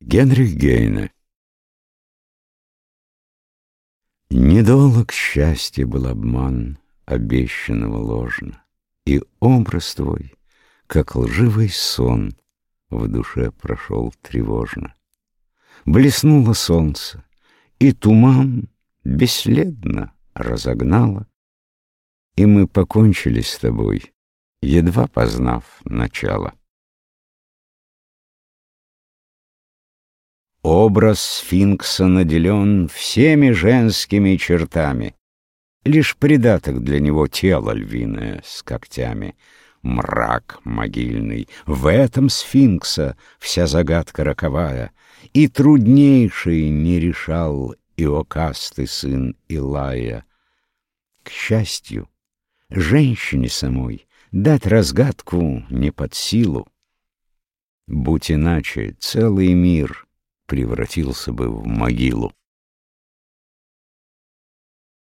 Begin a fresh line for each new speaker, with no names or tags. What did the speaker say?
Генрих Гейне Недолг счастья был обман, обещанного ложно, И образ твой, как лживый сон, В душе прошел тревожно. Блеснуло солнце, и туман Бесследно разогнало, И мы покончили с тобой, Едва познав начало. Образ сфинкса наделен всеми женскими чертами. Лишь придаток для него тело львиное с когтями. Мрак могильный, в этом сфинкса вся загадка роковая, И труднейший не решал Иокасты сын Илая. К счастью, женщине самой дать разгадку не под силу. Будь иначе, целый мир — превратился бы в могилу.